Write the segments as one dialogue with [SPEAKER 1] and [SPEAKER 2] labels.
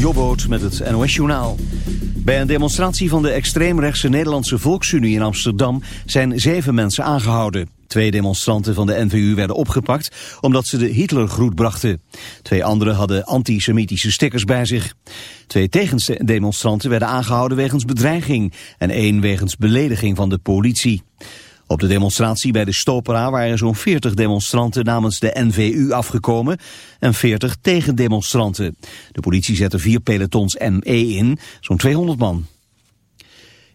[SPEAKER 1] Jobboot met het NOS Journaal. Bij een demonstratie van de extreemrechtse Nederlandse Volksunie in Amsterdam zijn zeven mensen aangehouden. Twee demonstranten van de NVU werden opgepakt omdat ze de Hitlergroet brachten. Twee anderen hadden antisemitische stickers bij zich. Twee tegendemonstranten werden aangehouden wegens bedreiging en één wegens belediging van de politie. Op de demonstratie bij de Stopera waren zo'n 40 demonstranten namens de NVU afgekomen en 40 tegendemonstranten. De politie zette vier pelotons ME in, zo'n 200 man.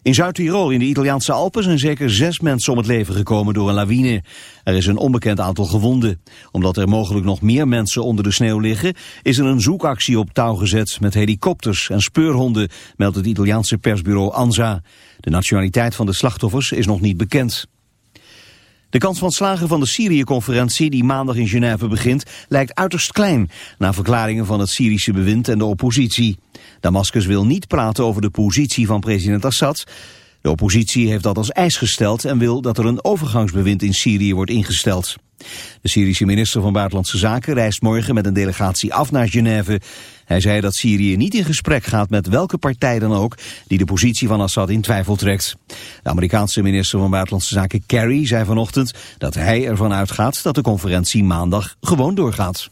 [SPEAKER 1] In Zuid-Tirol in de Italiaanse Alpen zijn zeker zes mensen om het leven gekomen door een lawine. Er is een onbekend aantal gewonden. Omdat er mogelijk nog meer mensen onder de sneeuw liggen, is er een zoekactie op touw gezet met helikopters en speurhonden, meldt het Italiaanse persbureau ANSA. De nationaliteit van de slachtoffers is nog niet bekend. De kans van slagen van de Syrië-conferentie die maandag in Genève begint lijkt uiterst klein, na verklaringen van het Syrische bewind en de oppositie. Damascus wil niet praten over de positie van president Assad. De oppositie heeft dat als eis gesteld en wil dat er een overgangsbewind in Syrië wordt ingesteld. De Syrische minister van Buitenlandse Zaken reist morgen met een delegatie af naar Genève. Hij zei dat Syrië niet in gesprek gaat met welke partij dan ook die de positie van Assad in twijfel trekt. De Amerikaanse minister van Buitenlandse Zaken Kerry zei vanochtend dat hij ervan uitgaat dat de conferentie maandag gewoon doorgaat.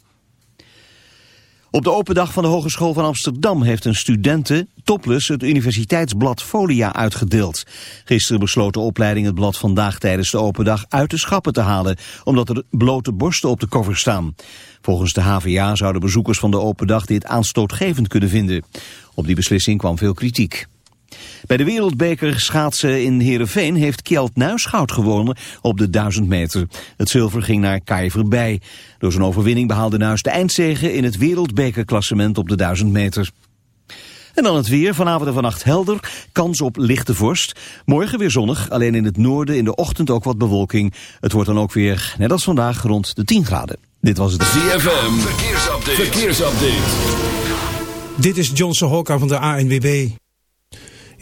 [SPEAKER 1] Op de open dag van de Hogeschool van Amsterdam heeft een studenten topless het universiteitsblad Folia uitgedeeld. Gisteren besloot de opleiding het blad vandaag tijdens de open dag uit de schappen te halen, omdat er blote borsten op de cover staan. Volgens de HVA zouden bezoekers van de open dag dit aanstootgevend kunnen vinden. Op die beslissing kwam veel kritiek. Bij de wereldbeker schaatsen in Heerenveen heeft Kjeld Nuis goud gewonnen op de 1000 meter. Het zilver ging naar Kai Verbij. Door zijn overwinning behaalde Nuis de eindzege in het wereldbekerklassement op de 1000 meter. En dan het weer. Vanavond en vannacht helder. Kans op lichte vorst. Morgen weer zonnig. Alleen in het noorden in de ochtend ook wat bewolking. Het wordt dan ook weer, net als vandaag, rond de 10 graden. Dit was het
[SPEAKER 2] ZFM. Verkeersupdate. Verkeersupdate.
[SPEAKER 3] Dit is Johnson Hokka van de ANWB.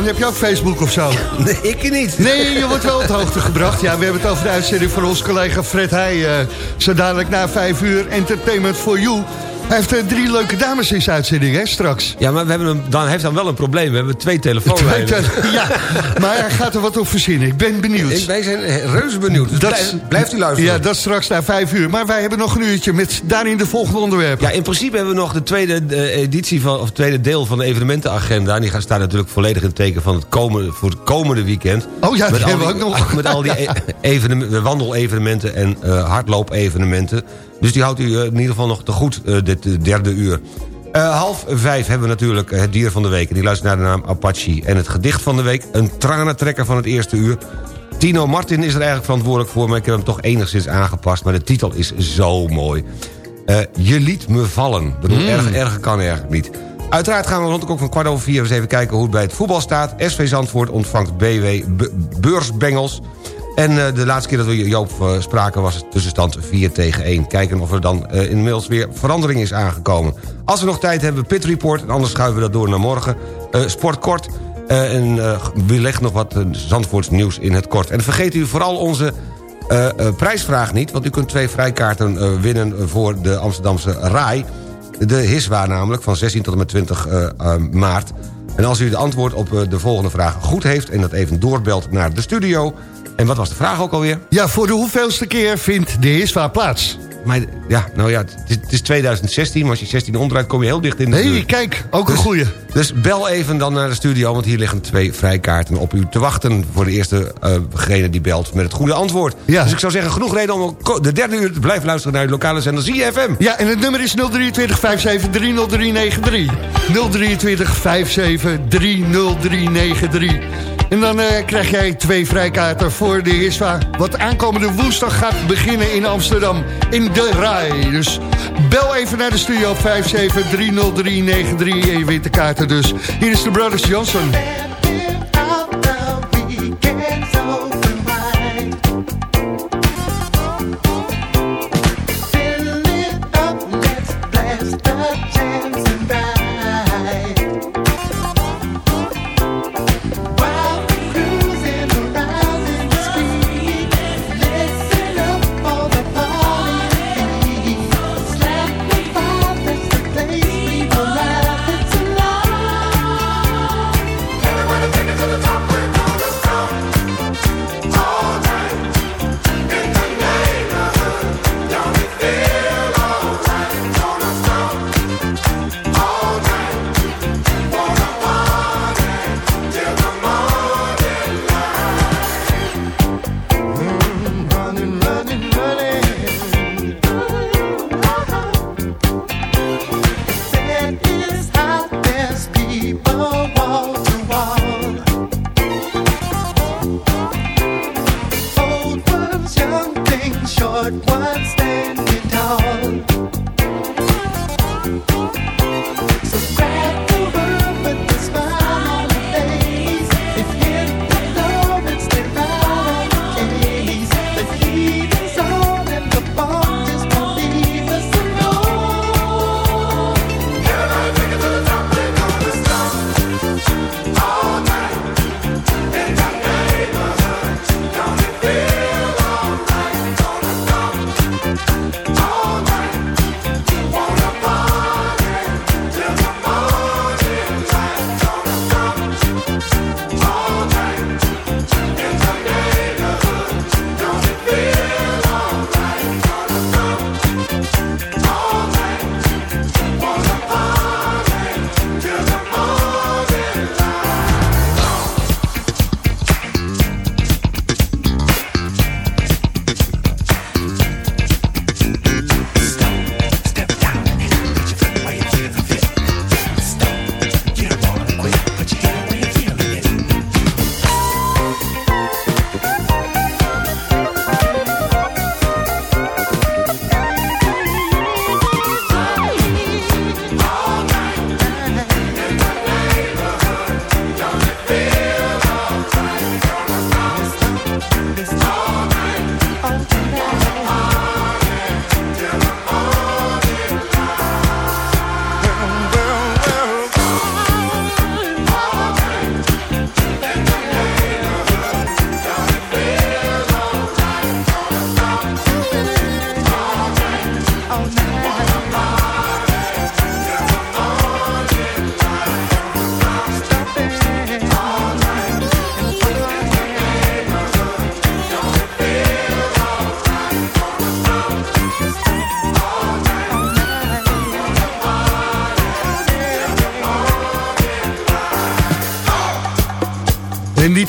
[SPEAKER 4] Albert-Jan. Heb je ook Facebook of zo?
[SPEAKER 5] Nee, ik niet.
[SPEAKER 4] Nee, je wordt wel op de hoogte gebracht. Ja, we hebben het over de uitzending van onze collega Fred Heij. eh, zo dadelijk na vijf uur Entertainment for You. Hij heeft eh, drie leuke dames in zijn uitzending, hè, straks.
[SPEAKER 5] Ja, maar we hebben hem, dan heeft dan wel een probleem. We hebben twee telefoonlijnen.
[SPEAKER 4] ja, maar hij gaat er wat op verzinnen. Ik ben benieuwd.
[SPEAKER 5] Ik- wij zijn reuze benieuwd. Dus
[SPEAKER 4] Dat
[SPEAKER 5] blijf- blijft u luisteren.
[SPEAKER 4] Ja, dat is straks na vijf uur. Maar wij hebben nog een uurtje met daarin de volgende onderwerpen.
[SPEAKER 5] Ja, in principe hebben we nog de tweede eh, editie van, of tweede deel van de evenementenagenda. En die gaat staan natuurlijk volledig in het teken van het komende, voor het komende weekend.
[SPEAKER 4] Oh ja, die
[SPEAKER 5] al
[SPEAKER 4] hebben we ook nog.
[SPEAKER 5] Met al die e- evenem- wandelevenementen en eh hardloopevenementen. Dus die houdt u eh, in ieder geval nog te goed, eh, dit eh, derde uur. Half vijf hebben we natuurlijk het dier van de week. En die luistert naar de naam Apache. En het gedicht van de week, een tranentrekker van het eerste uur. Tino Martin is er eigenlijk verantwoordelijk voor... maar ik heb hem toch enigszins aangepast. Maar de titel is zo mooi. Je liet me vallen. Ik bedoel, erg, erger kan eigenlijk niet. Uiteraard gaan we rond de klok van kwart over vier... eens even kijken hoe het bij het voetbal staat. SV Zandvoort ontvangt BW Beursbengels. En eh, de laatste keer dat we Joop eh, spraken was het tussenstand 4 tegen 1. Kijken of er dan eh, inmiddels weer verandering is aangekomen. Als we nog tijd hebben, Pit Report. En anders schuiven we dat door naar morgen. Eh, sport kort. En wellicht nog wat Zandvoorts nieuws in het kort. En vergeet u vooral onze prijsvraag niet... want u kunt twee vrijkaarten winnen voor de Amsterdamse RAI. De HISWA namelijk, van 16 tot en met 20 maart. En als u het antwoord op de volgende vraag goed heeft... en dat even doorbelt naar de studio... En wat was de vraag ook alweer?
[SPEAKER 4] Ja, voor de hoeveelste keer vindt de HISWA plaats?
[SPEAKER 5] Maar ja, nou ja, het is, het is 2016, maar als je 16 omdraait kom je heel dicht in de
[SPEAKER 4] Nee,
[SPEAKER 5] buurt.
[SPEAKER 4] kijk, ook
[SPEAKER 5] Dus-
[SPEAKER 4] een goeie.
[SPEAKER 5] Dus bel even dan naar de studio, want hier liggen twee vrijkaarten op u te wachten... voor de eerste uh, die belt met het goede antwoord.
[SPEAKER 4] Ja.
[SPEAKER 5] Dus ik zou zeggen, genoeg reden om de derde uur te blijven luisteren... naar de lokale zender ZFM.
[SPEAKER 4] Ja, en het nummer is 023 57 30393. 023 57 30393. En dan uh, krijg jij twee vrijkaarten voor de HISWA... wat aankomende woensdag gaat beginnen in Amsterdam in de RAI. Dus bel even naar de studio 57-30393 en je wint de kaarten dus. Hier is de Brothers Johnson.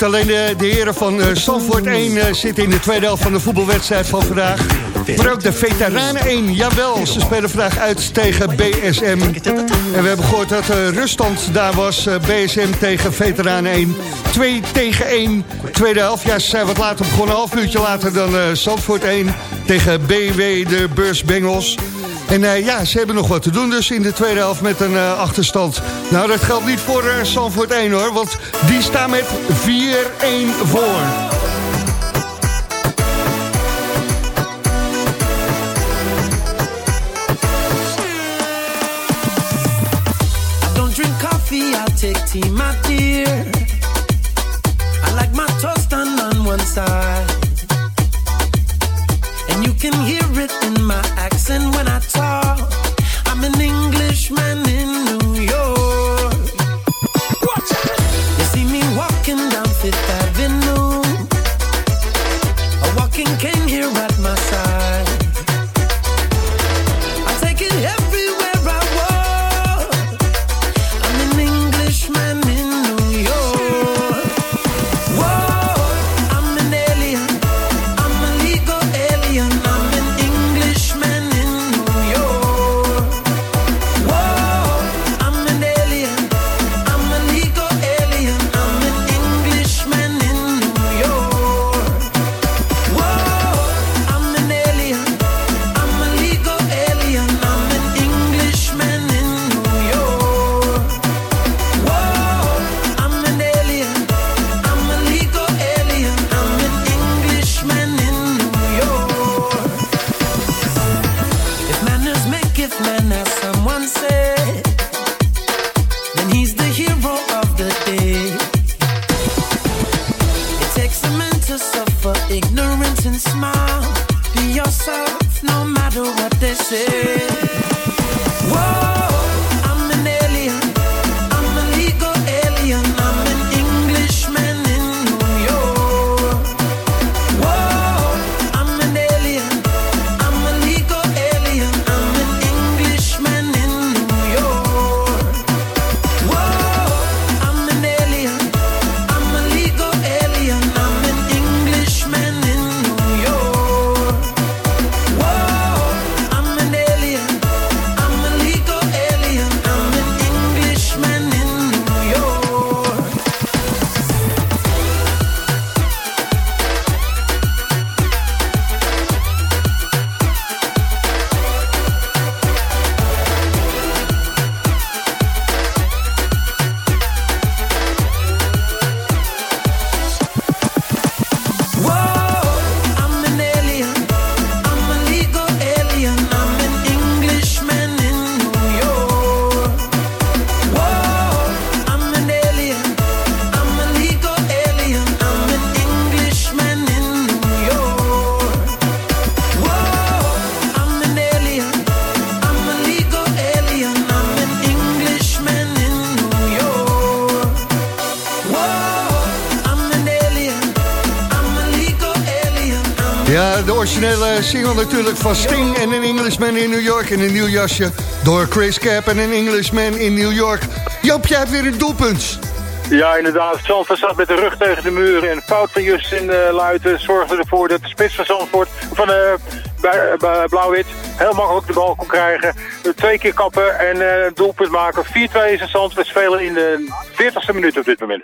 [SPEAKER 4] Niet alleen de, heren van eh Zandvoort 1 eh, zitten in de tweede helft van de voetbalwedstrijd van vandaag. Maar ook de veteranen 1, jawel. Ze spelen vandaag uit tegen BSM. En we hebben gehoord dat de ruststand daar was. eh, BSM tegen veteranen 1. 2 tegen 1. Tweede helft. Ja, ze zijn wat later begonnen. Een half uurtje later dan eh Zandvoort 1 tegen BW, de Beursbengels. En eh, ja, ze hebben nog wat te doen dus in de tweede helft met een eh, achterstand. Nou, dat geldt niet voor uh, Zandvoort 1 hoor, want die staan met 4-1 voor.
[SPEAKER 2] Take tea, my dear.
[SPEAKER 4] Single natuurlijk van Sting en een Englishman in New York in een nieuw jasje. Door Chris Cap en een Englishman in New York. Joop, jij hebt weer een doelpunt.
[SPEAKER 6] Ja, inderdaad. Zandvoort zat met de rug tegen de muur. En een fout van Justin uh, Luiten zorgde ervoor dat de spits van Zandvoort, van eh, bij Blauw-Wit, heel makkelijk de bal kon krijgen. Eh, Twee keer kappen en eh, een doelpunt maken. 4-2 is het Zandvoort spelen in de 40ste minuut op dit moment.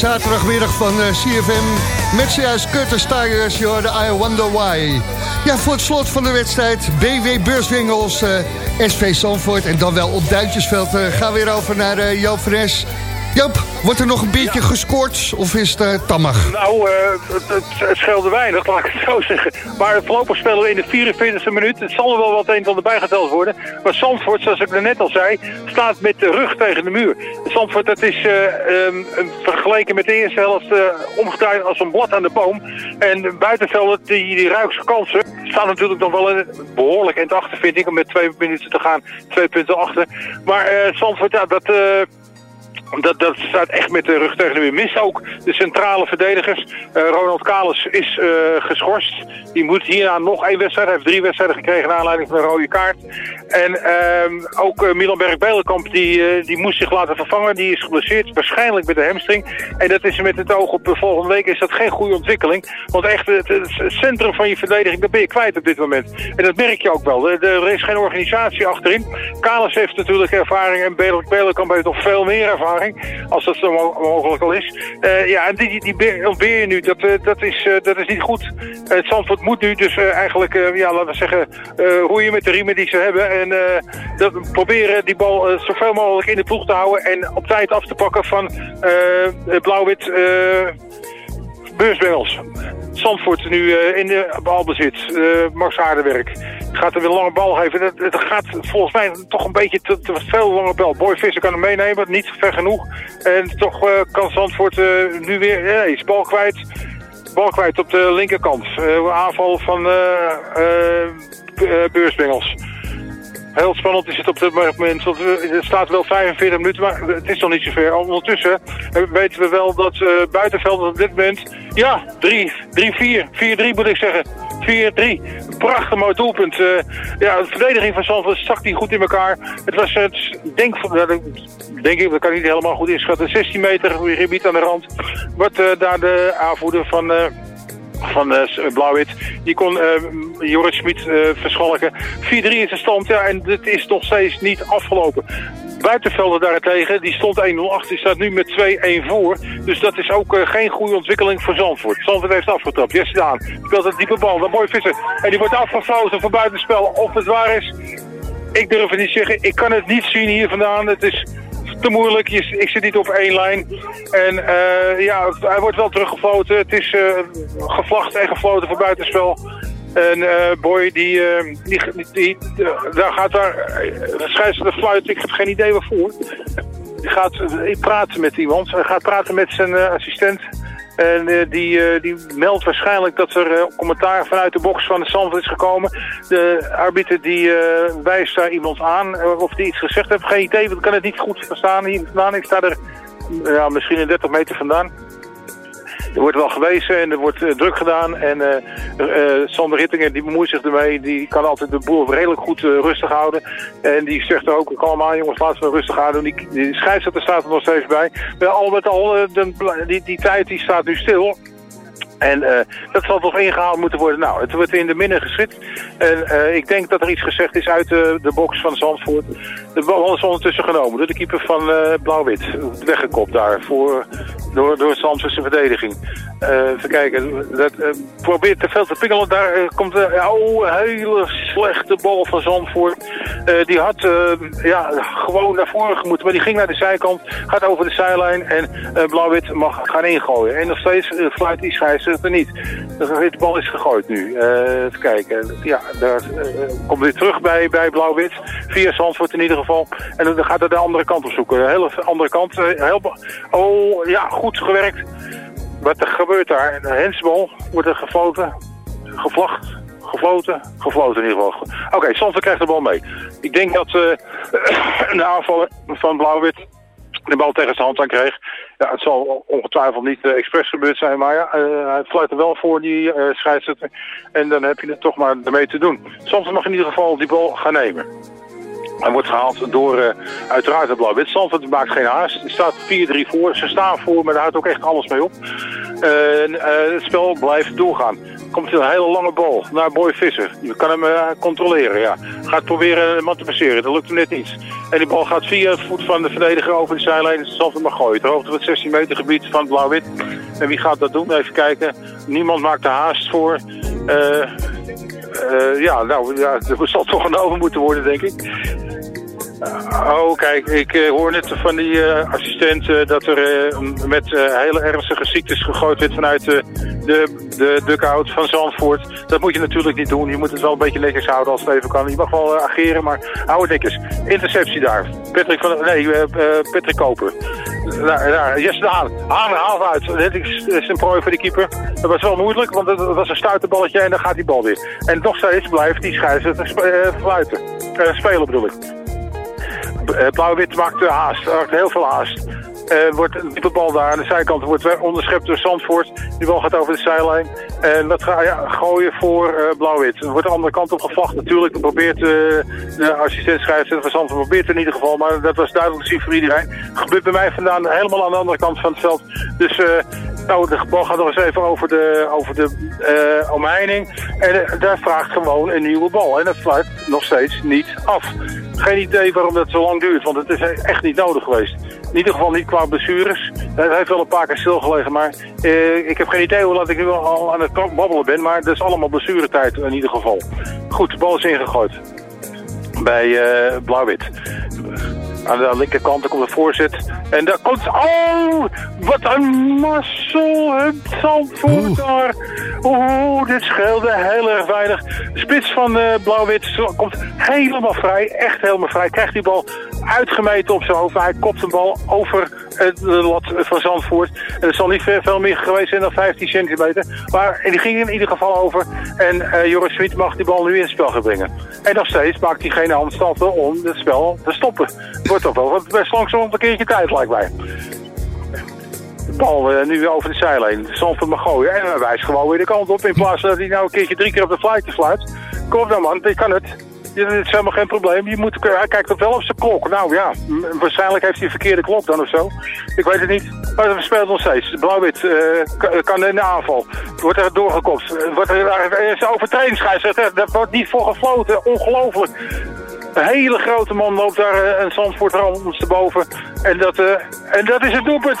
[SPEAKER 4] Zaterdagmiddag van eh, CFM met zojuist Curtis Tigers, je hoorde I Wonder Why. Ja, voor het slot van de wedstrijd BW Beurswingels, eh, SV Zandvoort... en dan wel op Duintjesveld eh, gaan we weer over naar eh, Joop Fres. Joop, wordt er nog een beetje gescoord of is het uh, tammig?
[SPEAKER 7] Nou, eh, het, het, het scheelde weinig, laat ik het zo zeggen. Maar voorlopig spelen we in de 44e minuut. Het zal er wel wat een van de bijgeteld worden. Maar Zandvoort, zoals ik net al zei, staat met de rug tegen de muur. Zandvoort, dat is eh, ehm, een- vergeleken met de eerste helft eh, omgedraaid als een blad aan de boom. En buitenvelden, die, die ruikse kansen, staan natuurlijk nog wel in, behoorlijk in het achter, vind ik. Om met twee minuten te gaan, twee punten achter. Maar eh Zandvoort, ja, dat... dat, staat echt met de rug tegen de muur. Mist ook de centrale verdedigers. Eh, Ronald Kalis is eh, geschorst. Die moet hierna nog één wedstrijd. Hij heeft drie wedstrijden gekregen naar aanleiding van een rode kaart. En ehm, ook eh, Milan Berg-Belenkamp die, die moest zich laten vervangen. Die is geblesseerd, waarschijnlijk met de hamstring. En dat is met het oog op de volgende week is dat geen goede ontwikkeling. Want echt het, centrum van je verdediging, dat ben je kwijt op dit moment. En dat merk je ook wel. Er, is geen organisatie achterin. Kalis heeft natuurlijk ervaring en Berg-Belenkamp heeft nog veel meer ervaring. Als dat zo mo- mogelijk al is. Eh, ja, en die, die, die be- ontbeer je nu. Dat, eh, dat, is, eh, dat is niet goed. Het Zandvoort moet nu dus eigenlijk, ja, laten we zeggen, eh, roeien met de riemen die ze hebben. En dat, proberen die bal zoveel mogelijk in de ploeg te houden. En op tijd af te pakken van blauw-wit beursbengels. Zandvoort nu eh, in de balbezit. Eh Max Aardenwerk. Gaat er weer een lange bal geven. Het, gaat volgens mij toch een beetje te, te veel lange bal. Boy kan hem meenemen, niet ver genoeg. En toch eh, kan Zandvoort nu weer... Nee, is bal kwijt. Bal kwijt op de linkerkant. Aanval van Beursbengels. Heel spannend is het op dit moment, het staat wel 45 minuten, maar het is nog niet zover. Ondertussen eh, weten we wel dat eh buitenveld op dit moment, ja, 3, 3, 4, 4, 3 moet ik zeggen. 4-3. Prachtig mooi doelpunt. Eh, ja, de verdediging van Zandvoort stak die goed in elkaar. Het was, het, denk, ja, dat- denk ik, dat kan ik niet helemaal goed inschatten, 16 meter gebied aan de rand. Wat eh, daar de aanvoerder van... eh, van eh, S- Blauw-Wit. Die kon eh, Joris eh, verschalken. 4-3 is de stand, ja, en het is nog steeds niet afgelopen. Buitenvelder daarentegen, die stond 1-0 achter, die staat nu met 2-1 voor. Dus dat is ook eh, geen goede ontwikkeling voor Zandvoort. Zandvoort heeft afgetrapt. Jesse Daan speelt een diepe bal, dan mooi vissen. En die wordt afgefloten voor buitenspel. Of het waar is, ik durf het niet zeggen. Ik kan het niet zien hier vandaan. Het is te moeilijk. Ik zit niet op één lijn. En eh, ja, hij wordt wel teruggefloten. Het is eh, gevlacht en gefloten voor buitenspel. En eh, Boy, die, eh, die, die, daar gaat daar, uh, scheidsrechter fluiten. Ik heb geen idee waarvoor. Die gaat praten met iemand. Hij gaat praten met zijn assistent. En eh, die, eh, die meldt waarschijnlijk dat er eh, commentaar vanuit de box van de Zandvoort is gekomen. De arbiter die wijst daar iemand aan of die iets gezegd heeft. Geen idee, want ik kan het niet goed verstaan hier vandaan. Ik sta er misschien een 30 meter vandaan. Er wordt wel gewezen en er wordt eh, druk gedaan. En eh, eh, Sander Rittingen die bemoeit zich ermee. Die kan altijd de boel redelijk goed rustig houden. En die zegt ook, kom maar jongens, laten we rustig houden. Die, die scheidsrechter staat er nog steeds bij. Maar al met al, de- die, die tijd die staat nu stil. En eh, dat zal toch ingehaald moeten worden. Nou, het wordt in de midden geschikt. En eh, ik denk dat er iets gezegd is uit de, de box van Zandvoort. De bal is ondertussen genomen door de keeper van eh, Blauw-Wit. Weggekopt daar voor, door, door Zandvoortse verdediging. Eh even kijken. Dat, eh, probeert te veel te pingelen. Daar eh, komt een oh, hele slechte bal van Zandvoort. Eh, die had eh, ja, gewoon naar voren gemoeten. Maar die ging naar de zijkant. Gaat over de zijlijn. En eh, Blauw-Wit mag gaan ingooien. En nog steeds eh, fluit die scheidsrechter niet. De bal is gegooid nu. Eh, even kijken. Ja, daar eh, komt weer terug bij, bij Blauw-Wit. Via Zandvoort in ieder geval. En dan gaat hij de andere kant op zoeken. De hele andere kant. eh, heel, oh, ja, goed gewerkt. Wat er gebeurt daar? Een hensbal wordt er gefloten. Gevlacht. Gefloten. Gefloten in ieder geval. Oké, okay, krijgt de bal mee. Ik denk dat de aanvaller van Blauw-Wit de bal tegen zijn hand aan kreeg. Ja, het zal ongetwijfeld niet uh, expres gebeurd zijn, maar ja, uh, hij fluit er wel voor die uh, scheidsrechter. En dan heb je het toch maar ermee te doen. Soms mag in ieder geval die bal gaan nemen. Hij wordt gehaald door uh, uiteraard het blauw-wit. Zandvoort maakt geen haast. Er staat 4-3 voor. Ze staan voor, maar daar houdt ook echt alles mee op. Uh, het spel blijft doorgaan. Komt een hele lange bal naar Boy Visser. Je kan hem controleren, ja. Gaat proberen een te passeren. Dat lukt hem net niet. En die bal gaat via het voet van de verdediger over de zijlijn. Zandvoort mag gooien. Ter hoogte van het 16 meter gebied van het blauw-wit. En wie gaat dat doen? Even kijken. Niemand maakt er haast voor. Ja, nou, ja, er zal toch genomen moeten worden, denk ik. Oh, kijk, ik uh, hoor net van die uh, assistent dat er met hele ernstige ziektes gegooid werd vanuit de, de dugout van Zandvoort. Dat moet je natuurlijk niet doen. Je moet het wel een beetje netjes houden als het even kan. Je mag wel ageren, maar hou het netjes. Interceptie daar. Patrick van, nee, Patrick Koper. Daar, daar, Jesse de Haan. Haan haalt uit. Dit is, een prooi voor de keeper. Dat was wel moeilijk, want het was een stuiterballetje en dan gaat die bal weer. En nog steeds blijft die scheidsrechter sp fluiten. spelen bedoel ik. Blauw-wit maakt haast, heel veel haast. Uh, wordt diepe bal daar aan de zijkant wordt onderschept door Zandvoort. Die bal gaat over de zijlijn. En dat gaat ja, gooien voor uh, Blauw-wit. Er wordt de andere kant op gevlacht natuurlijk. Dat probeert uh, de assistent scheidsrechter van Zandvoort probeert in ieder geval. Maar dat was duidelijk te zien voor iedereen. Gebeurt bij mij vandaan helemaal aan de andere kant van het veld. Dus nou, de bal gaat nog eens even over de, over de omheining. En daar vraagt gewoon een nieuwe bal. En dat sluit nog steeds niet af. Geen idee waarom dat zo lang duurt, want het is echt niet nodig geweest. In ieder geval niet qua blessures. Hij heeft wel een paar keer stilgelegen, maar uh, ik heb geen idee hoe laat ik nu al aan het babbelen ben. Maar dat is allemaal blessuretijd in ieder geval. Goed, bal is ingegooid bij uh, Blauw-Wit. Aan de linkerkant komt de voorzet. En daar komt... Oh, wat een mazzel. Het Zandvoort daar. Oeh, dit scheelde heel erg weinig. Spits van uh, Blauw-Wit komt helemaal vrij. Echt helemaal vrij. Krijgt die bal uitgemeten op zijn hoofd. Hij kopt een bal over de lat van Zandvoort. En er zal niet veel meer geweest zijn dan 15 centimeter. Maar die ging in ieder geval over. En uh, Joris Smit mag die bal nu in het spel gaan brengen. En nog steeds maakt hij geen handstappen om het spel te stoppen. Wordt toch wel best langzaam een keertje tijd, lijkt mij. De bal eh, nu over de zijlijn. Zandvoort mag gooien en hij wijst gewoon weer de kant op. In plaats dat hij nou een keertje drie keer op de fluitje sluit. Kom dan man, dit kan het. Dit is helemaal geen probleem. Je moet, hij kijkt wel op zijn klok. Nou ja, waarschijnlijk heeft hij een verkeerde klok dan of zo. Ik weet het niet. Maar we spelen nog steeds. Blauw-wit eh, kan- kan in de aanval. Wordt er doorgekopt. Eh, Wordt er, is overtredingsscheidsrechter. Daar wordt niet voor gefloten. Ongelooflijk. Een hele grote man loopt daar eh, een Zandvoort boven. En dat, eh, en dat is het doelpunt.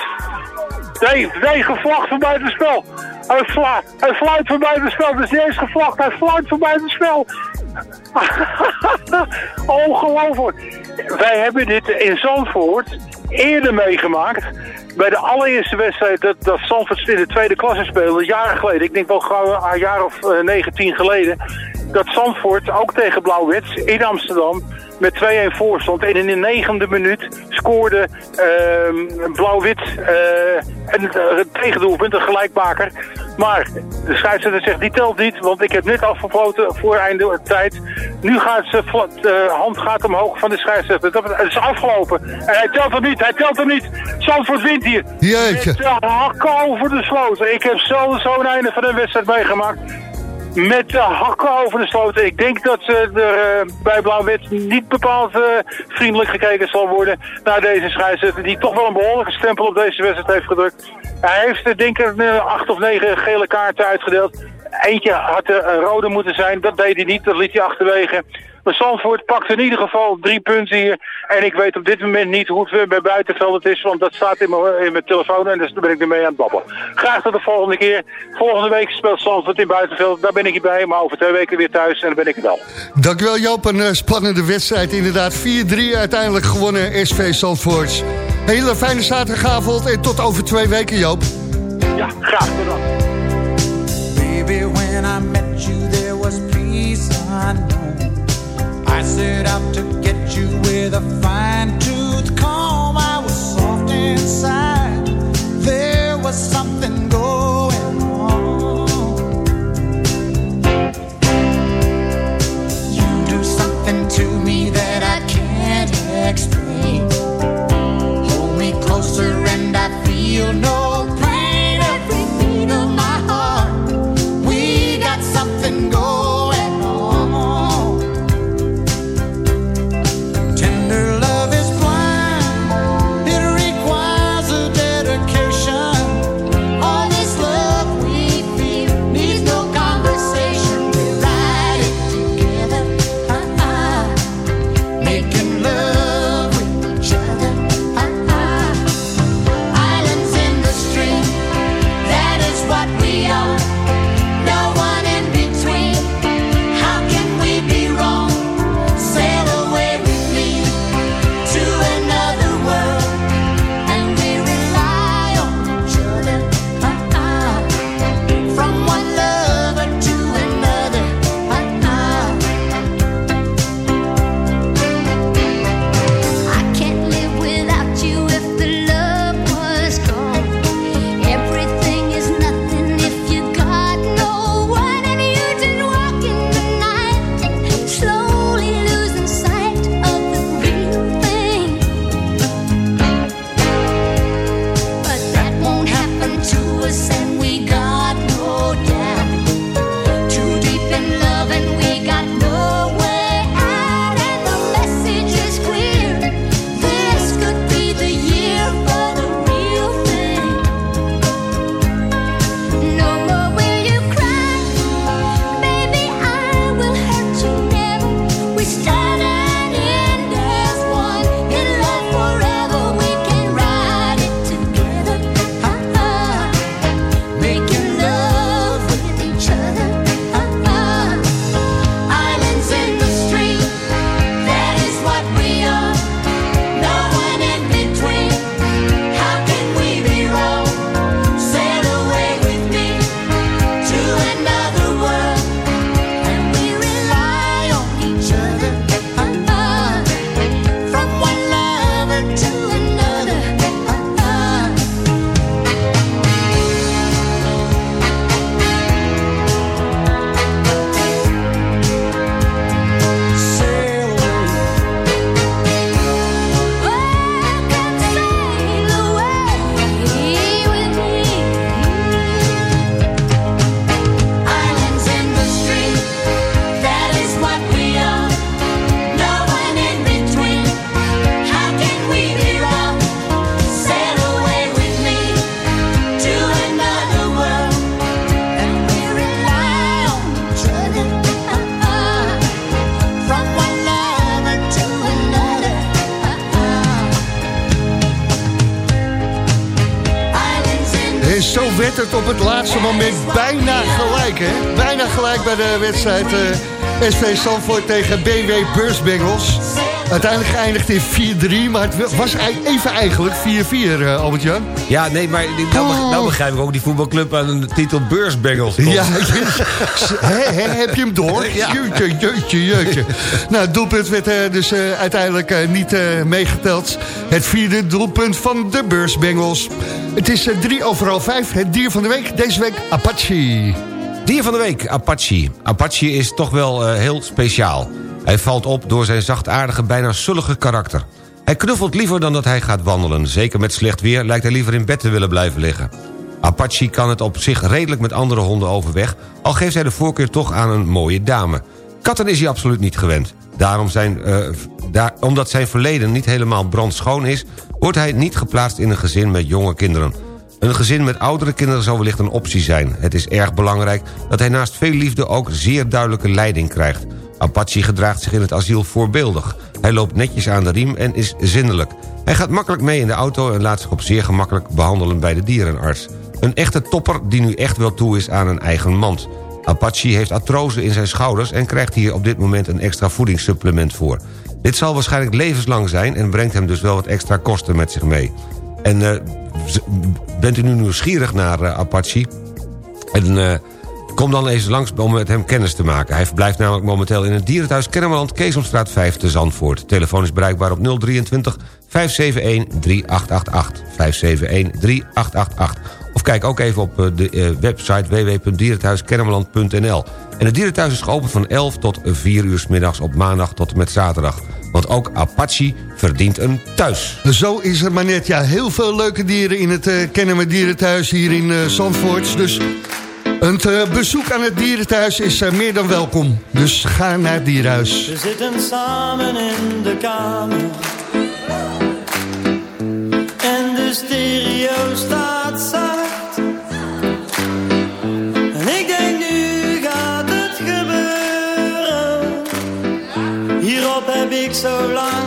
[SPEAKER 7] Nee, nee, gevlacht voor buitenspel. Hij, fla hij fluit voor buitenspel. Is niet eens gevlacht. Hij fluit voor buitenspel. Ongelooflijk. Wij hebben dit in Zandvoort eerder meegemaakt. Bij de allereerste wedstrijd dat, dat Zandvoort in de tweede klasse speelde, jaren geleden. Ik denk wel gauw een jaar of eh, 19 geleden. Dat Zandvoort ook tegen Blauw-Wit in Amsterdam met 2-1 voorstond. En in de negende minuut scoorde ehm, Blauw-Wit eh, en het, eh, tegendoelpunt, een gelijkmaker. Maar de scheidsrechter zegt, die telt niet, want ik heb net afgefloten voor einde tijd. Nu gaat ze, de hand gaat omhoog van de scheidsrechter. Dat het is afgelopen. En hij telt hem niet, hij telt hem niet. Zandvoort wint hier.
[SPEAKER 4] Jeetje.
[SPEAKER 7] Met de over de sloot. Ik heb zelden zo'n einde van een wedstrijd meegemaakt. Met de hakken over de sloten. Ik denk dat ze er eh, bij Blauw-Wit niet bepaald eh, vriendelijk gekeken zal worden naar deze scheidsrechter. Die toch wel een behoorlijke stempel op deze wedstrijd heeft gedrukt. Hij heeft eh, denk ik eh, acht of negen gele kaarten uitgedeeld. Eentje had eh, een rode moeten zijn. Dat deed hij niet. Dat liet hij achterwege. Maar Zandvoort pakt in ieder geval drie punten hier. En ik weet op dit moment niet hoe het bij buitenveld het is. Want dat staat in mijn, in mijn telefoon en dus daar ben ik ermee aan het babbelen. Graag tot de volgende keer. Volgende week speelt Zandvoort in buitenveld. Daar ben ik hierbij. Maar over twee weken weer thuis en dan ben ik er wel.
[SPEAKER 4] Dankjewel Joop, een eh, spannende wedstrijd. Inderdaad, 4-3 uiteindelijk gewonnen SV Zandvoort. Hele fijne zaterdagavond en tot over twee weken Joop.
[SPEAKER 7] Ja, graag tot dan.
[SPEAKER 8] Baby, when I met you, there was peace. I set out to get you with a fine tooth comb. I was soft inside. There was something going on. You do something to me that I can't explain. Hold me closer and I feel no
[SPEAKER 4] het op het laatste moment bijna gelijk, hè? Bijna gelijk bij de wedstrijd eh, SV Zandvoort tegen BW Beursbengels. Uiteindelijk geëindigd in 4-3, maar het was even eigenlijk 4-4, eh, Albert-Jan.
[SPEAKER 5] Ja, nee, maar nou, nou begrijp ik ook die voetbalclub aan de titel Beursbengels komt.
[SPEAKER 4] Ja, heb je hem door?
[SPEAKER 5] Ja.
[SPEAKER 4] Jeutje, jeutje, jeutje. nou, het doelpunt werd eh, dus uiteindelijk niet meegeteld. Het vierde doelpunt van de Beursbengels. Het is eh, drie overal vijf. Het dier van de week, deze week Apache.
[SPEAKER 5] Dier van de week, Apache. Apache is toch wel eh, heel speciaal. Hij valt op door zijn zachtaardige, bijna zullige karakter. Hij knuffelt liever dan dat hij gaat wandelen. Zeker met slecht weer lijkt hij liever in bed te willen blijven liggen. Apache kan het op zich redelijk met andere honden overweg... al geeft hij de voorkeur toch aan een mooie dame. Katten is hij absoluut niet gewend. Daarom zijn, eh, daar, omdat zijn verleden niet helemaal brandschoon is... wordt hij niet geplaatst in een gezin met jonge kinderen. Een gezin met oudere kinderen zou wellicht een optie zijn. Het is erg belangrijk dat hij naast veel liefde ook zeer duidelijke leiding krijgt. Apache gedraagt zich in het asiel voorbeeldig. Hij loopt netjes aan de riem en is zindelijk. Hij gaat makkelijk mee in de auto en laat zich op zeer gemakkelijk behandelen bij de dierenarts. Een echte topper die nu echt wel toe is aan een eigen mand. Apache heeft artrose in zijn schouders en krijgt hier op dit moment een extra voedingssupplement voor. Dit zal waarschijnlijk levenslang zijn en brengt hem dus wel wat extra kosten met zich mee. En eh, bent u nu nieuwsgierig naar eh, Apache? En eh, kom dan eens langs om met hem kennis te maken. Hij verblijft namelijk momenteel in het dierenthuis Kennemerland... Keesomstraat 5 te Zandvoort. Telefoon is bereikbaar op 023 571 3888. 571 3888. Of kijk ook even op eh, de eh, website www.dierenthuiskennemerland.nl. En het dierenthuis is geopend van 11 tot 4 uur 's middags op maandag tot en met zaterdag. Want ook Apache verdient een thuis.
[SPEAKER 4] Zo is het maar net. Ja, heel veel leuke dieren in het uh, Kennemer Dierenthuis hier in eh Zandvoort. Dus een eh, bezoek aan het dierenthuis is eh, meer dan welkom. Dus ga naar het dierhuis.
[SPEAKER 8] We zitten samen in de kamer. En de stereo staat zacht. Heb ik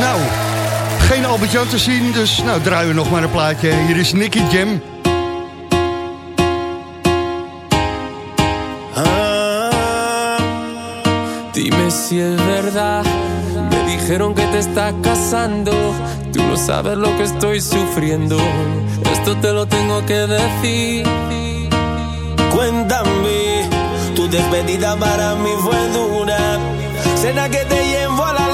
[SPEAKER 4] Nou, geen Albert Jan te zien, dus nou, draaien we nog maar een plaatje. Hier is Nicky Jam.
[SPEAKER 9] Ah, dime si es verdad, me dijeron que te estás casando, tú no sabes lo que estoy sufriendo, esto te lo tengo que decir.
[SPEAKER 8] Cuéntame, tu despedida para mí fue dura, cena que te llevo a la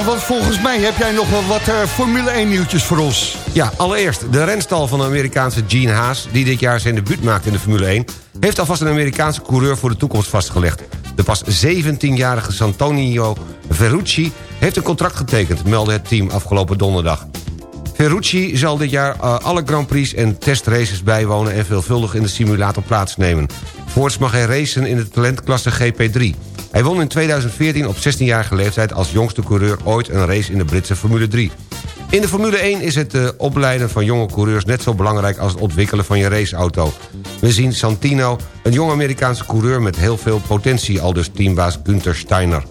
[SPEAKER 4] Ja, want volgens mij heb jij nog wel wat eh, Formule 1 nieuwtjes voor ons.
[SPEAKER 5] Ja, allereerst de renstal van de Amerikaanse Gene Haas... die dit jaar zijn debuut maakt in de Formule 1... heeft alvast een Amerikaanse coureur voor de toekomst vastgelegd. De pas 17-jarige Santonio Verrucci heeft een contract getekend... meldde het team afgelopen donderdag. Ferrucci zal dit jaar eh, alle Grand Prix en testraces bijwonen... en veelvuldig in de simulator plaatsnemen. Voorts mag hij racen in de talentklasse GP3. Hij won in 2014 op 16-jarige leeftijd als jongste coureur ooit... een race in de Britse Formule 3. In de Formule 1 is het uh, opleiden van jonge coureurs net zo belangrijk... als het ontwikkelen van je raceauto. We zien Santino, een jong Amerikaanse coureur met heel veel potentie... al dus teambaas Günther Steiner.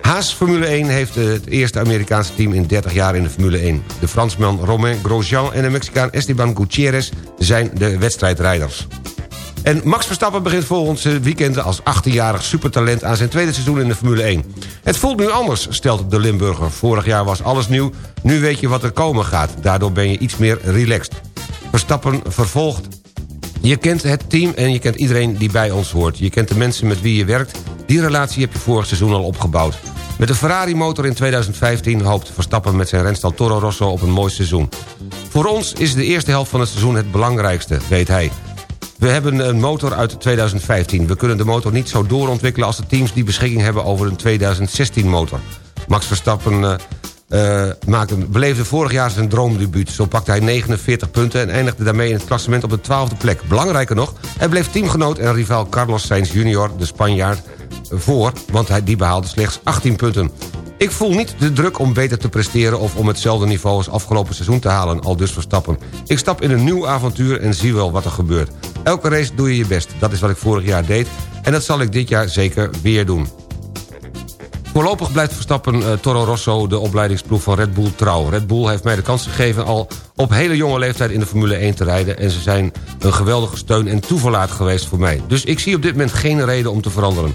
[SPEAKER 5] Haas Formule 1 heeft het eerste Amerikaanse team in 30 jaar in de Formule 1. De Fransman Romain Grosjean en de Mexicaan Esteban Gutierrez zijn de wedstrijdrijders. En Max Verstappen begint volgend weekend als 18-jarig supertalent... aan zijn tweede seizoen in de Formule 1. Het voelt nu anders, stelt de Limburger. Vorig jaar was alles nieuw, nu weet je wat er komen gaat. Daardoor ben je iets meer relaxed. Verstappen vervolgt je kent het team en je kent iedereen die bij ons hoort. Je kent de mensen met wie je werkt. Die relatie heb je vorig seizoen al opgebouwd. Met de Ferrari-motor in 2015 hoopt Verstappen met zijn renstal Toro Rosso op een mooi seizoen. Voor ons is de eerste helft van het seizoen het belangrijkste, weet hij. We hebben een motor uit 2015. We kunnen de motor niet zo doorontwikkelen als de teams die beschikking hebben over een 2016-motor. Max Verstappen uh, uh, maakte, beleefde vorig jaar zijn droomdebuut. Zo pakte hij 49 punten en eindigde daarmee in het klassement op de 12e plek. Belangrijker nog, hij bleef teamgenoot en rivaal Carlos Sainz Jr., de Spanjaard, voor... want hij, die behaalde slechts 18 punten. Ik voel niet de druk om beter te presteren... of om hetzelfde niveau als afgelopen seizoen te halen, al dus Verstappen. Ik stap in een nieuw avontuur en zie wel wat er gebeurt. Elke race doe je je best. Dat is wat ik vorig jaar deed. En dat zal ik dit jaar zeker weer doen. Voorlopig blijft Verstappen uh, Toro Rosso de opleidingsploeg van Red Bull trouw. Red Bull heeft mij de kans gegeven al op hele jonge leeftijd in de Formule 1 te rijden... en ze zijn een geweldige steun en toeverlaat geweest voor mij. Dus ik zie op dit moment geen reden om te veranderen.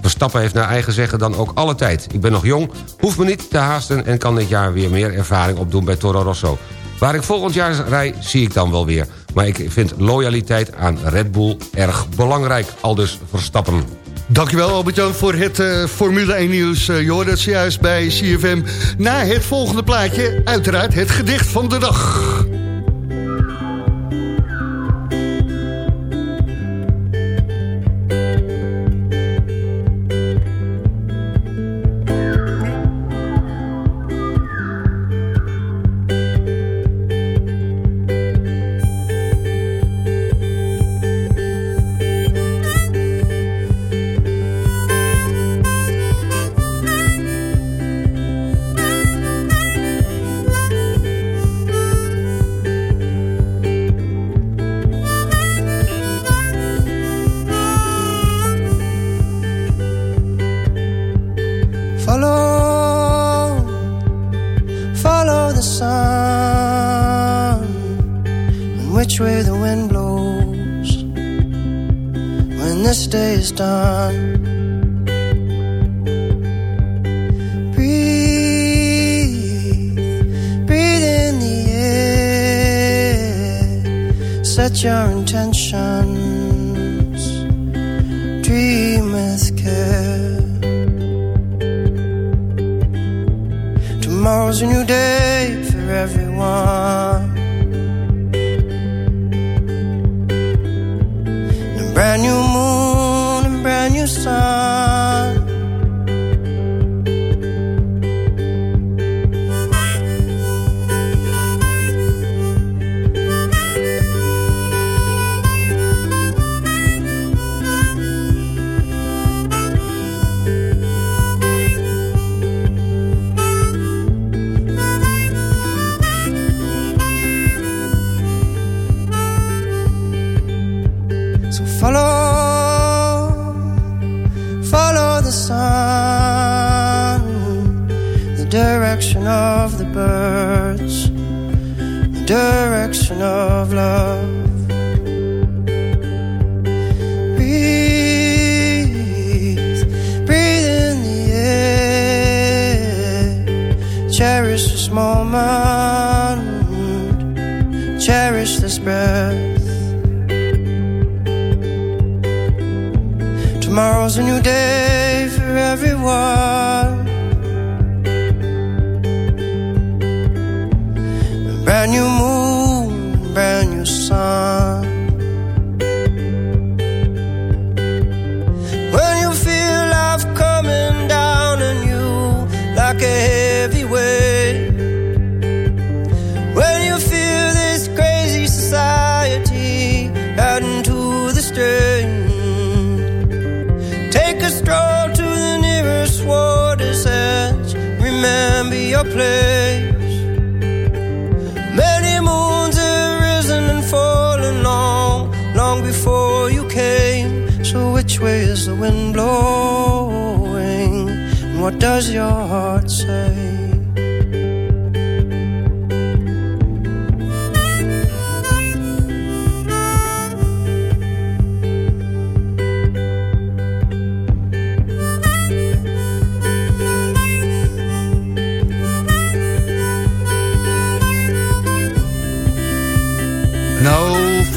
[SPEAKER 5] Verstappen heeft naar eigen zeggen dan ook alle tijd. Ik ben nog jong, hoef me niet te haasten... en kan dit jaar weer meer ervaring opdoen bij Toro Rosso. Waar ik volgend jaar rij, zie ik dan wel weer. Maar ik vind loyaliteit aan Red Bull erg belangrijk. Al dus Verstappen.
[SPEAKER 10] Dankjewel Albert-Jan voor het uh, Formule 1 nieuws. Uh, je het juist bij CFM. Na het volgende plaatje, uiteraard het gedicht van de dag.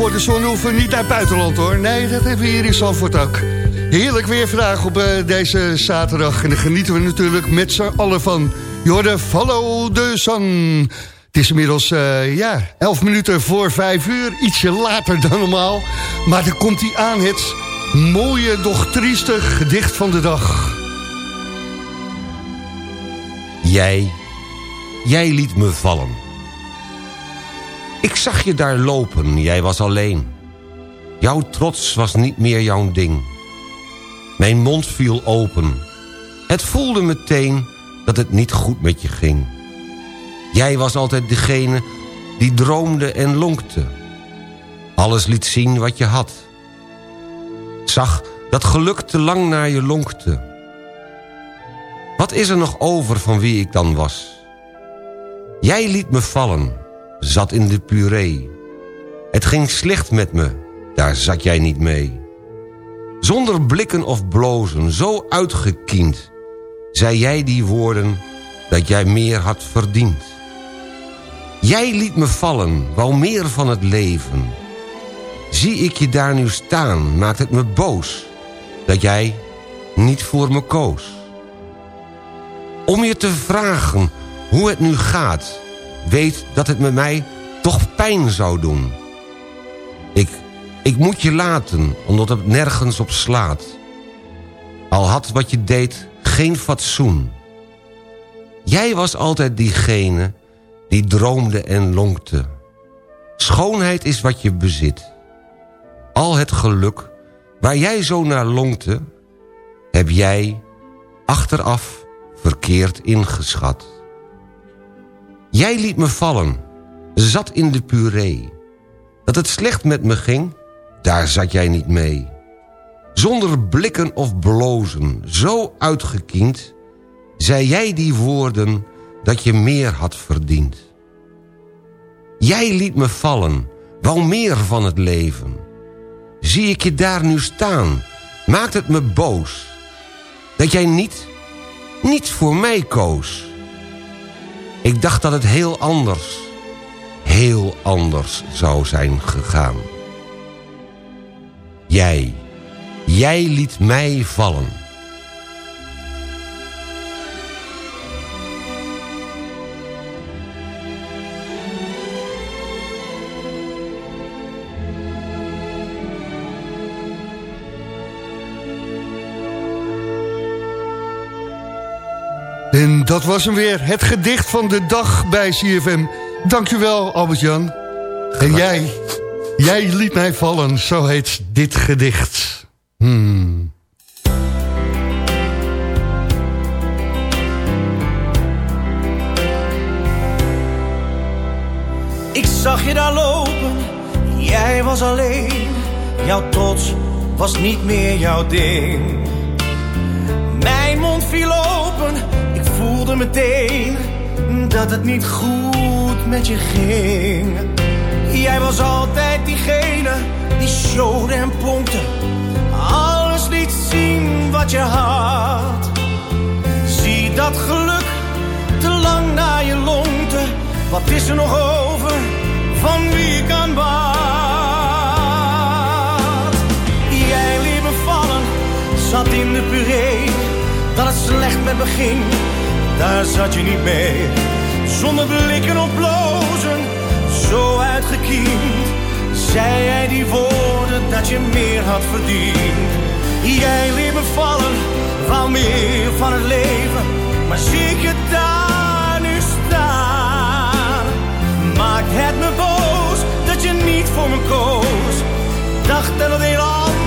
[SPEAKER 4] Voor de zon hoeven niet naar het buitenland hoor. Nee, dat hebben we hier in Zandvoort ook. Heerlijk weer vandaag op eh, deze zaterdag. En daar genieten we natuurlijk met z'n allen van. Jorden, follow de sun. Het is inmiddels, eh, ja, 11 minuten voor 5 uur. Ietsje later dan normaal. Maar dan komt hij aan, het mooie, doch trieste gedicht van de dag.
[SPEAKER 5] Jij, jij liet me vallen. Ik zag je daar lopen, jij was alleen. Jouw trots was niet meer jouw ding. Mijn mond viel open. Het voelde meteen dat het niet goed met je ging. Jij was altijd degene die droomde en lonkte. Alles liet zien wat je had. Zag dat geluk te lang naar je lonkte. Wat is er nog over van wie ik dan was? Jij liet me vallen, zat in de puree. Het ging slecht met me, daar zat jij niet mee. Zonder blikken of blozen, zo uitgekiend... zei jij die woorden dat jij meer had verdiend. Jij liet me vallen, wou meer van het leven. Zie ik je daar nu staan, maakt het me boos... dat jij niet voor me koos. Om je te vragen hoe het nu gaat... weet dat het met mij toch pijn zou doen. Ik, ik moet je laten, omdat het nergens op slaat. Al had wat je deed geen fatsoen. Jij was altijd diegene die droomde en lonkte. Schoonheid is wat je bezit. Al het geluk waar jij zo naar lonkte... heb jij achteraf verkeerd ingeschat. Jij liet me vallen, zat in de puree. Dat het slecht met me ging, daar zat jij niet mee. Zonder blikken of blozen, zo uitgekiend... zei jij die woorden dat je meer had verdiend. Jij liet me vallen, wou meer van het leven. Zie ik je daar nu staan, maakt het me boos. Dat jij niet, niet voor mij koos. Ik dacht dat het heel anders, heel anders zou zijn gegaan. Jij, jij liet mij vallen.
[SPEAKER 4] Dat was hem weer, het gedicht van de dag bij CFM. Dankjewel, Albert-Jan. En jij, jij liet mij vallen, zo heet dit gedicht. Hmm.
[SPEAKER 6] Ik zag je daar lopen, jij was alleen. Jouw trots was niet meer jouw ding. Mijn mond viel open, voelde meteen dat het niet goed met je ging. Jij was altijd diegene die showde en pompte. Alles liet zien wat je had. Zie dat geluk te lang naar je lonkte. Wat is er nog over van wie ik aan bad? Jij liet me vallen, zat in de puree. Dat het slecht met me ging, daar zat je niet mee. Zonder blikken of blozen, zo uitgekiend. Zei jij die woorden dat je meer had verdiend. Jij liet me vallen, wou meer van het leven. Maar zie ik je daar nu staan. Maakt het me boos dat je niet voor me koos. Dacht dat het heel anders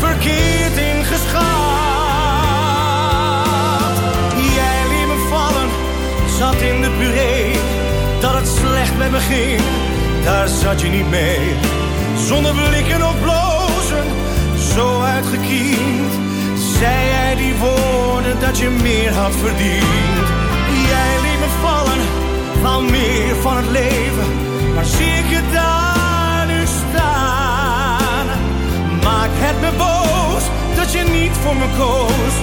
[SPEAKER 6] verkeerd ingeschat. Jij liet me vallen, zat in de puree, dat het slecht met me ging, daar zat je niet mee. Zonder blikken of blozen, zo uitgekiend, zei jij die woorden dat je meer had verdiend. Jij liet me vallen, wou meer van het leven, maar zie ik je daar het me boos dat je niet voor me koos.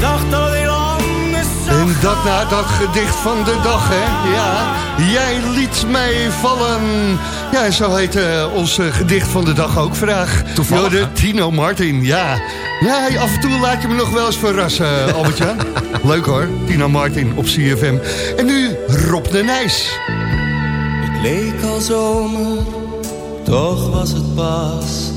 [SPEAKER 6] Dacht dat heel anders zou
[SPEAKER 4] En dat na dat gedicht van de dag, hè? Ja, jij liet mij vallen. Ja, en zo heet eh, ons eh, gedicht van de dag ook vandaag.
[SPEAKER 5] Toevallig, hè?
[SPEAKER 4] Tino Martin, ja. Ja, af en toe laat je me nog wel eens verrassen, Albertje. Leuk hoor, Tino Martin op CFM. En nu Rob de Nijs.
[SPEAKER 11] Het leek al zomer, toch was het pas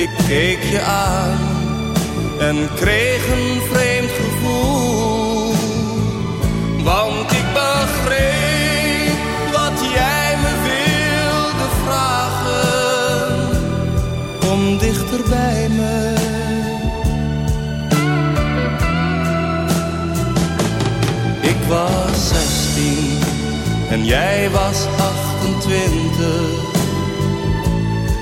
[SPEAKER 11] Ik keek je aan en kreeg een vreemd gevoel. Want ik begreep wat jij me wilde vragen. Kom dichter bij me. Ik was 16 en jij was 28.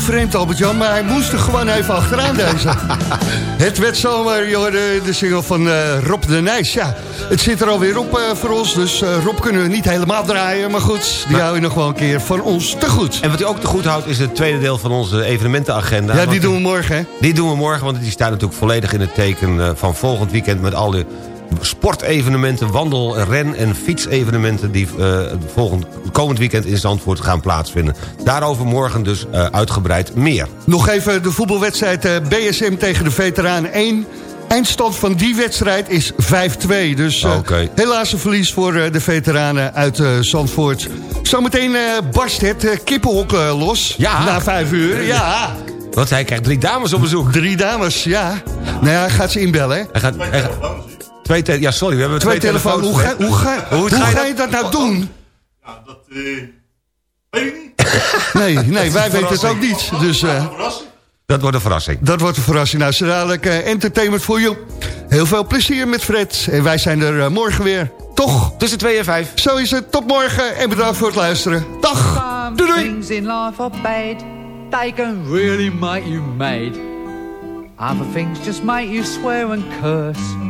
[SPEAKER 4] vreemd, Albert-Jan, maar hij moest er gewoon even achteraan deze. het werd zomer, joh, de, de single van eh, Rob de Nijs. Ja, het zit er alweer op eh, voor ons, dus eh, Rob kunnen we niet helemaal draaien. Maar goed, die hou je nog wel een keer van ons te goed.
[SPEAKER 5] En wat u ook te goed houdt is het tweede deel van onze evenementenagenda.
[SPEAKER 4] Ja, die doen we morgen, hè?
[SPEAKER 5] Die doen we morgen, want die staat natuurlijk volledig in het teken van volgend weekend... met al die sportevenementen, wandel-, ren- en fietsevenementen... die eh, volgend, komend weekend in Zandvoort gaan plaatsvinden. Daarover morgen dus eh, uitgebreid meer.
[SPEAKER 4] Nog even de voetbalwedstrijd eh, BSM tegen de Veteranen 1. Eindstand van die wedstrijd is 5-2. Dus helaas een verlies voor de veteranen uit Zandvoort. Zometeen barst het kippenhok los.
[SPEAKER 5] Ja.
[SPEAKER 4] Na vijf uur, ja.
[SPEAKER 5] Want hij krijgt drie dames op bezoek.
[SPEAKER 4] Drie dames, ja. Nou ja, gaat ze inbellen, hè?
[SPEAKER 5] Hij gaat, hij gaat- twee te- ja, sorry, we hebben
[SPEAKER 4] Twee,
[SPEAKER 5] twee,
[SPEAKER 4] telefoons. Hoe, ga, hoe, ga, hoe,
[SPEAKER 5] ga je
[SPEAKER 4] ga je dat nou doen?
[SPEAKER 12] dat weet ik niet.
[SPEAKER 4] Nee, nee wij weten het ook niet. Dus, eh,
[SPEAKER 5] Dat wordt een verrassing.
[SPEAKER 4] Dat wordt een verrassing. Nou, zo dadelijk eh, entertainment voor je. Heel veel plezier met Fred. En wij zijn er morgen weer. Toch?
[SPEAKER 5] Tussen 2 en 5.
[SPEAKER 4] Zo is het. Tot morgen en bedankt voor het luisteren. Dag. Doei doei.
[SPEAKER 12] things in life are bad. They can really make you mad. Other things just make you swear and curse.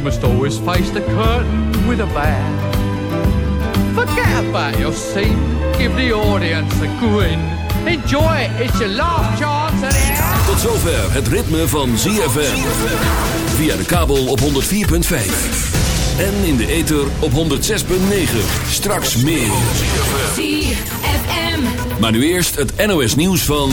[SPEAKER 12] You must always face the curtain with a bow. Forget about your scene, give the audience a grin. Enjoy it, it's your last chance at it.
[SPEAKER 2] Tot zover het ritme van ZFM. Via de kabel op 104.5. En in de ether op 106.9. Straks meer.
[SPEAKER 13] ZFM.
[SPEAKER 2] Maar nu eerst het NOS nieuws van...